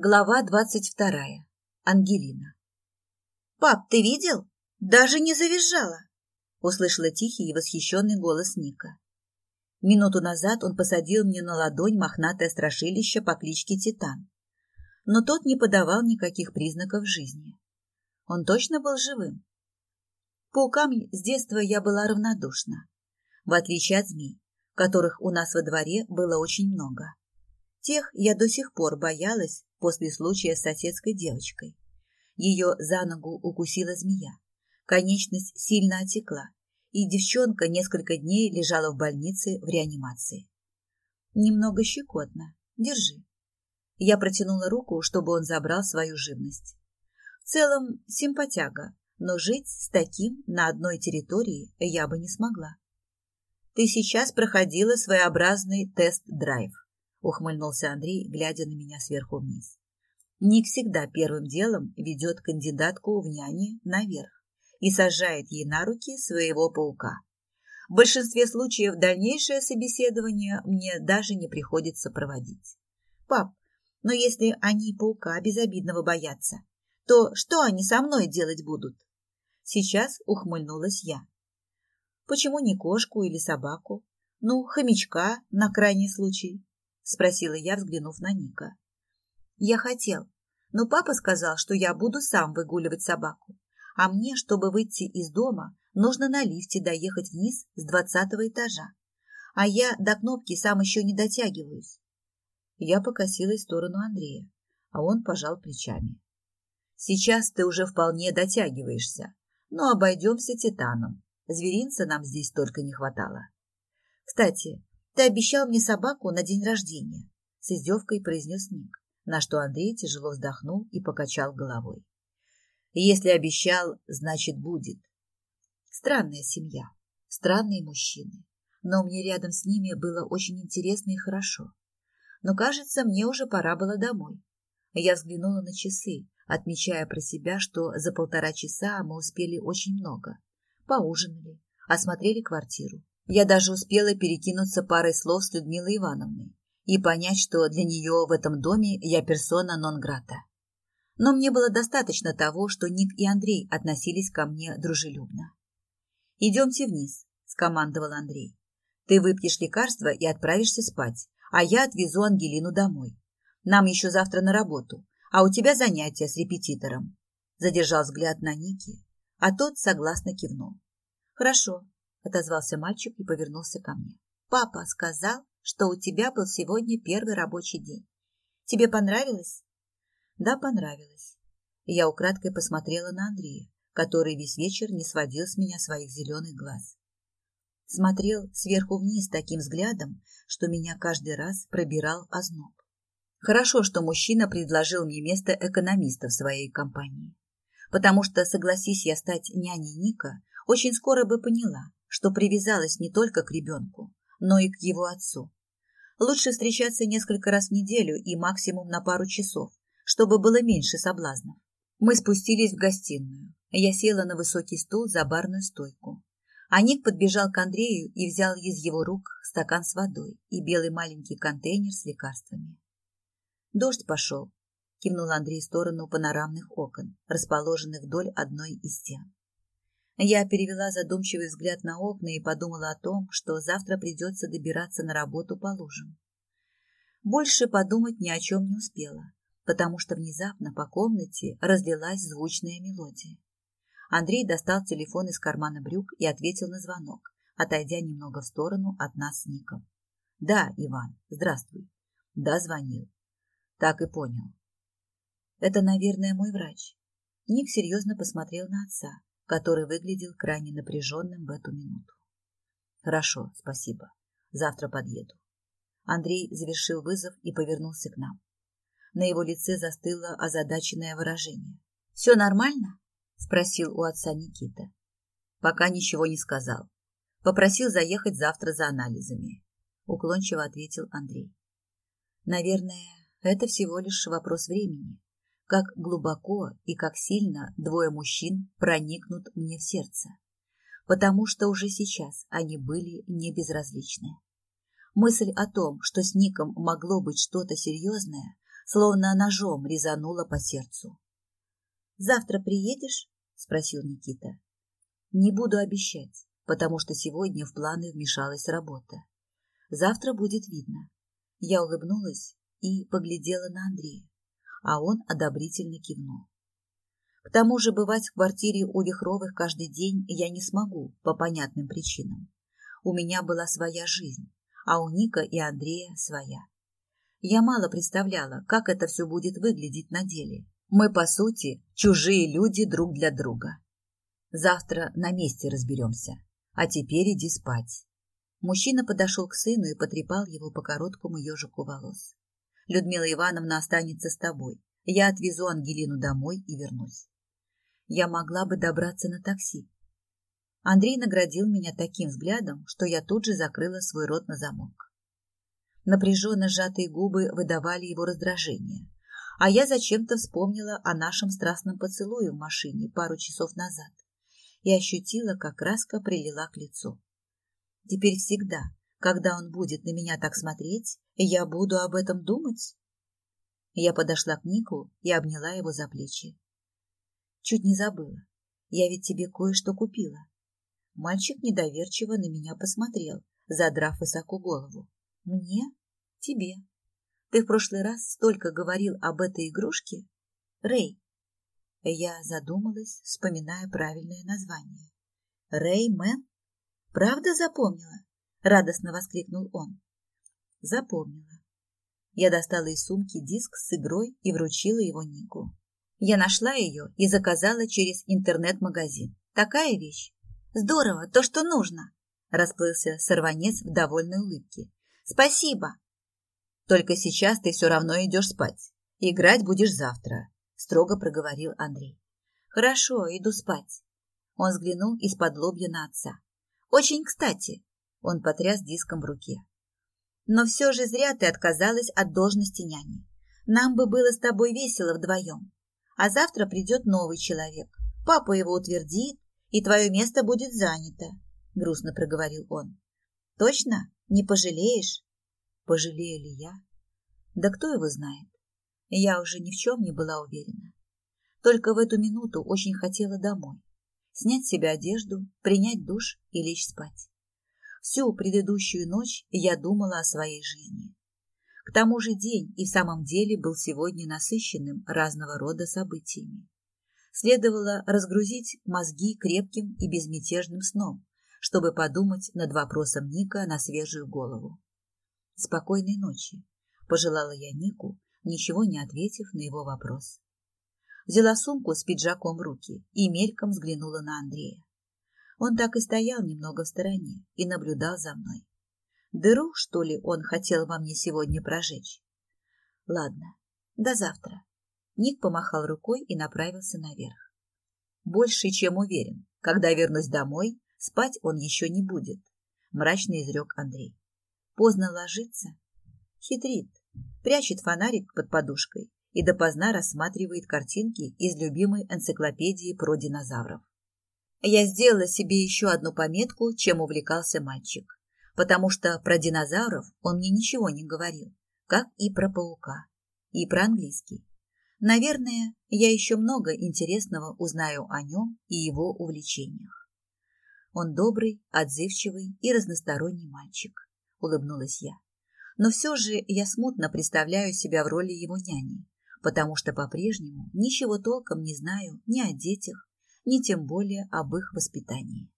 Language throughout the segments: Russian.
Глава двадцать вторая. Ангелина. «Пап, ты видел? Даже не завизжала!» Услышала тихий и восхищенный голос Ника. Минуту назад он посадил мне на ладонь мохнатое страшилище по кличке Титан. Но тот не подавал никаких признаков жизни. Он точно был живым. Паукам с детства я была равнодушна, в отличие от змей, которых у нас во дворе было очень много. Тех я до сих пор боялась после случая с соседской девочкой. Ее за ногу укусила змея. Конечность сильно отекла, и девчонка несколько дней лежала в больнице в реанимации. Немного щекотно. Держи. Я протянула руку, чтобы он забрал свою живность. В целом, симпатяга, но жить с таким на одной территории я бы не смогла. Ты сейчас проходила своеобразный тест-драйв, ухмыльнулся Андрей, глядя на меня сверху вниз. Ник всегда первым делом ведет кандидатку в няне наверх и сажает ей на руки своего паука. В большинстве случаев дальнейшее собеседование мне даже не приходится проводить. Пап, но если они паука безобидного боятся, то что они со мной делать будут? Сейчас ухмыльнулась я. Почему не кошку или собаку? Ну, хомячка на крайний случай, спросила я, взглянув на Ника. Я хотел, но папа сказал, что я буду сам выгуливать собаку. А мне, чтобы выйти из дома, нужно на лифте доехать вниз с двадцатого этажа. А я до кнопки сам еще не дотягиваюсь. Я покосилась в сторону Андрея, а он пожал плечами. Сейчас ты уже вполне дотягиваешься, но обойдемся титаном. Зверинца нам здесь только не хватало. Кстати, ты обещал мне собаку на день рождения, с издевкой произнес Ник на что Андрей тяжело вздохнул и покачал головой. Если обещал, значит будет. Странная семья, странные мужчины, но мне рядом с ними было очень интересно и хорошо. Но, кажется, мне уже пора было домой. Я взглянула на часы, отмечая про себя, что за полтора часа мы успели очень много. Поужинали, осмотрели квартиру. Я даже успела перекинуться парой слов с Людмилой Ивановной и понять, что для нее в этом доме я персона нон-грата. Но мне было достаточно того, что Ник и Андрей относились ко мне дружелюбно. «Идемте вниз», — скомандовал Андрей. «Ты выпьешь лекарство и отправишься спать, а я отвезу Ангелину домой. Нам еще завтра на работу, а у тебя занятия с репетитором». Задержал взгляд на Ники, а тот согласно кивнул. «Хорошо», — отозвался мальчик и повернулся ко мне. «Папа сказал, что у тебя был сегодня первый рабочий день. Тебе понравилось? Да, понравилось. Я украдкой посмотрела на Андрея, который весь вечер не сводил с меня своих зеленых глаз. Смотрел сверху вниз таким взглядом, что меня каждый раз пробирал озноб. Хорошо, что мужчина предложил мне место экономиста в своей компании. Потому что, согласись я стать няней Ника, очень скоро бы поняла, что привязалась не только к ребенку, но и к его отцу. Лучше встречаться несколько раз в неделю и максимум на пару часов, чтобы было меньше соблазнов. Мы спустились в гостиную. Я села на высокий стул за барную стойку. А Ник подбежал к Андрею и взял из его рук стакан с водой и белый маленький контейнер с лекарствами. Дождь пошел, кивнул Андрей в сторону панорамных окон, расположенных вдоль одной из стен. Я перевела задумчивый взгляд на окна и подумала о том, что завтра придется добираться на работу по лужам. Больше подумать ни о чем не успела, потому что внезапно по комнате разлилась звучная мелодия. Андрей достал телефон из кармана брюк и ответил на звонок, отойдя немного в сторону от нас с Ником. «Да, Иван, здравствуй». «Да, звонил». «Так и понял». «Это, наверное, мой врач». Ник серьезно посмотрел на отца, который выглядел крайне напряженным в эту минуту. Хорошо, спасибо. Завтра подъеду. Андрей завершил вызов и повернулся к нам. На его лице застыло озадаченное выражение. «Все нормально?» – спросил у отца Никита. Пока ничего не сказал. Попросил заехать завтра за анализами. Уклончиво ответил Андрей. Наверное, это всего лишь вопрос времени как глубоко и как сильно двое мужчин проникнут мне в сердце, потому что уже сейчас они были не безразличны. Мысль о том, что с Ником могло быть что-то серьезное, словно ножом резануло по сердцу. «Завтра приедешь?» – спросил Никита. «Не буду обещать, потому что сегодня в планы вмешалась работа. Завтра будет видно». Я улыбнулась и поглядела на Андрея, а он одобрительно кивнул. К тому же бывать в квартире у Вихровых каждый день я не смогу по понятным причинам. У меня была своя жизнь, а у Ника и Андрея своя. Я мало представляла, как это все будет выглядеть на деле. Мы, по сути, чужие люди друг для друга. Завтра на месте разберемся. А теперь иди спать. Мужчина подошел к сыну и потрепал его по короткому ежику волос. Людмила Ивановна останется с тобой. Я отвезу Ангелину домой и вернусь. Я могла бы добраться на такси. Андрей наградил меня таким взглядом, что я тут же закрыла свой рот на замок. Напряженно сжатые губы выдавали его раздражение, а я зачем-то вспомнила о нашем страстном поцелуе в машине пару часов назад и ощутила, как краска прилила к лицу. Теперь всегда, когда он будет на меня так смотреть, я буду об этом думать. Я подошла к Нику и обняла его за плечи. Чуть не забыла. Я ведь тебе кое-что купила. Мальчик недоверчиво на меня посмотрел, задрав высоко голову. Мне? Тебе. Ты в прошлый раз столько говорил об этой игрушке? Рэй. Я задумалась, вспоминая правильное название. Рэй Мэн? Правда запомнила? Радостно воскликнул он. Запомнила. Я достала из сумки диск с игрой и вручила его Нику. Я нашла ее и заказала через интернет-магазин. Такая вещь. Здорово, то, что нужно. Расплылся сорванец в довольной улыбке. Спасибо. Только сейчас ты все равно идешь спать. Играть будешь завтра, строго проговорил Андрей. Хорошо, иду спать. Он взглянул из-под лобья на отца. Очень кстати. Он потряс диском в руке. Но все же зря ты отказалась от должности няни. Нам бы было с тобой весело вдвоем. А завтра придет новый человек. Папа его утвердит, и твое место будет занято, грустно проговорил он. Точно? Не пожалеешь? Пожалею ли я? Да кто его знает? Я уже ни в чем не была уверена. Только в эту минуту очень хотела домой. Снять с себя одежду, принять душ и лечь спать. Всю предыдущую ночь я думала о своей жизни. К тому же день и в самом деле был сегодня насыщенным разного рода событиями. Следовало разгрузить мозги крепким и безмятежным сном, чтобы подумать над вопросом Ника на свежую голову. Спокойной ночи, пожелала я Нику, ничего не ответив на его вопрос. Взяла сумку с пиджаком в руки и мельком взглянула на Андрея. Он так и стоял немного в стороне и наблюдал за мной. Дыру, что ли, он хотел во мне сегодня прожечь? Ладно, до завтра. Ник помахал рукой и направился наверх. Больше, чем уверен, когда вернусь домой, спать он еще не будет, мрачно изрек Андрей. Поздно ложится. Хитрит. Прячет фонарик под подушкой и допоздна рассматривает картинки из любимой энциклопедии про динозавров. Я сделала себе еще одну пометку, чем увлекался мальчик, потому что про динозавров он мне ничего не говорил, как и про паука, и про английский. Наверное, я еще много интересного узнаю о нем и его увлечениях. Он добрый, отзывчивый и разносторонний мальчик улыбнулась я. Но все же я смутно представляю себя в роли его няни, потому что по-прежнему ничего толком не знаю ни о детях, ни тем более об их воспитании.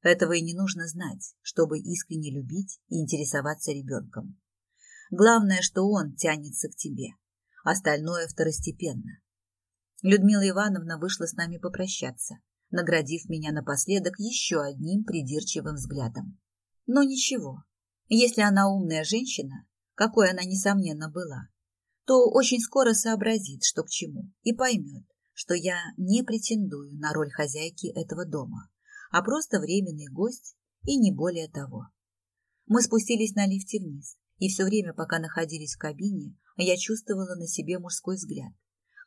Этого и не нужно знать, чтобы искренне любить и интересоваться ребенком. Главное, что он тянется к тебе, остальное второстепенно. Людмила Ивановна вышла с нами попрощаться, наградив меня напоследок еще одним придирчивым взглядом. Но ничего, если она умная женщина, какой она, несомненно, была, то очень скоро сообразит, что к чему, и поймет, что я не претендую на роль хозяйки этого дома, а просто временный гость и не более того. Мы спустились на лифте вниз, и все время, пока находились в кабине, я чувствовала на себе мужской взгляд,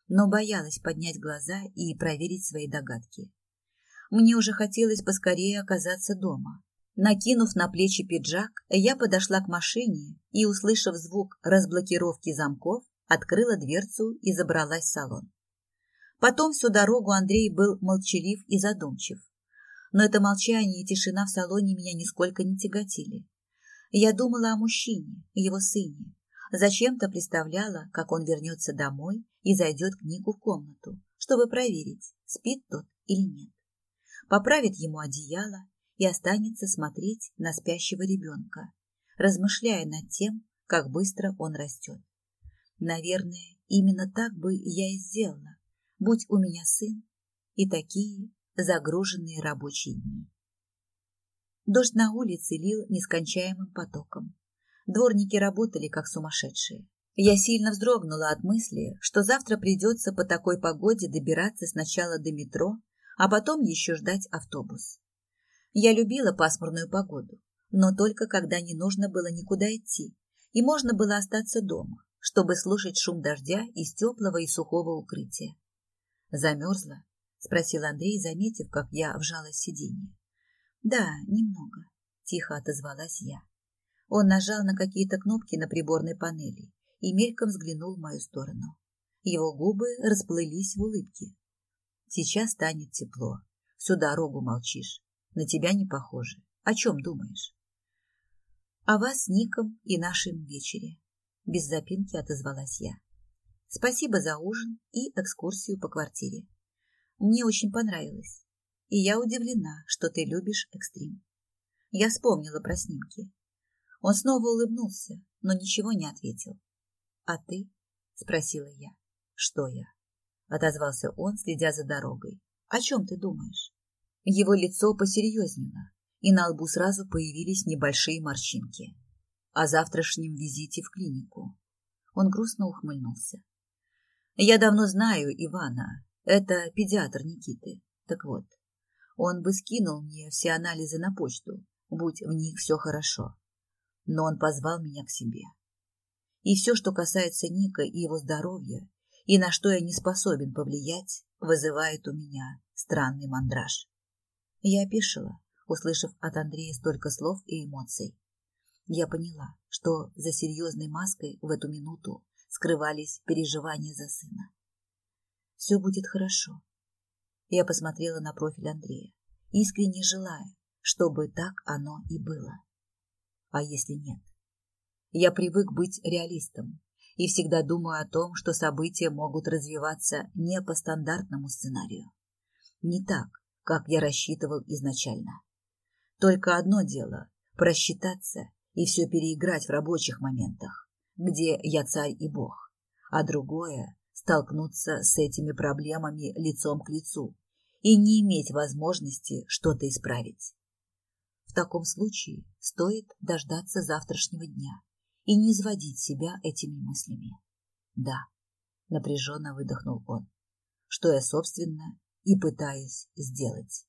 но боялась поднять глаза и проверить свои догадки. Мне уже хотелось поскорее оказаться дома, Накинув на плечи пиджак, я подошла к машине и, услышав звук разблокировки замков, открыла дверцу и забралась в салон. Потом всю дорогу Андрей был молчалив и задумчив. Но это молчание и тишина в салоне меня нисколько не тяготили. Я думала о мужчине, его сыне. Зачем-то представляла, как он вернется домой и зайдет к Нику в комнату, чтобы проверить, спит тот или нет. Поправит ему одеяло и останется смотреть на спящего ребенка, размышляя над тем, как быстро он растет. Наверное, именно так бы я и сделала, будь у меня сын и такие загруженные рабочие дни. Дождь на улице лил нескончаемым потоком. Дворники работали как сумасшедшие. Я сильно вздрогнула от мысли, что завтра придется по такой погоде добираться сначала до метро, а потом еще ждать автобус. Я любила пасмурную погоду, но только когда не нужно было никуда идти, и можно было остаться дома, чтобы слушать шум дождя из теплого и сухого укрытия. Замерзла? спросил Андрей, заметив, как я вжалась в сиденье. Да, немного, тихо отозвалась я. Он нажал на какие-то кнопки на приборной панели и мельком взглянул в мою сторону. Его губы расплылись в улыбке. Сейчас станет тепло. Всю дорогу молчишь. На тебя не похоже. О чем думаешь? О вас Ником и нашем вечере. Без запинки отозвалась я. Спасибо за ужин и экскурсию по квартире. Мне очень понравилось. И я удивлена, что ты любишь экстрим. Я вспомнила про снимки. Он снова улыбнулся, но ничего не ответил. «А ты?» — спросила я. «Что я?» — отозвался он, следя за дорогой. «О чем ты думаешь?» Его лицо посерьезнело, и на лбу сразу появились небольшие морщинки. О завтрашнем визите в клинику. Он грустно ухмыльнулся. «Я давно знаю Ивана. Это педиатр Никиты. Так вот, он бы скинул мне все анализы на почту, будь в них все хорошо. Но он позвал меня к себе. И все, что касается Ника и его здоровья, и на что я не способен повлиять, вызывает у меня странный мандраж. Я опешила, услышав от Андрея столько слов и эмоций. Я поняла, что за серьезной маской в эту минуту скрывались переживания за сына. Все будет хорошо. Я посмотрела на профиль Андрея, искренне желая, чтобы так оно и было. А если нет? Я привык быть реалистом и всегда думаю о том, что события могут развиваться не по стандартному сценарию. Не так, как я рассчитывал изначально. Только одно дело – просчитаться и все переиграть в рабочих моментах, где я царь и бог, а другое – столкнуться с этими проблемами лицом к лицу и не иметь возможности что-то исправить. В таком случае стоит дождаться завтрашнего дня и не изводить себя этими мыслями. Да, напряженно выдохнул он, что я, собственно, и пытаюсь сделать.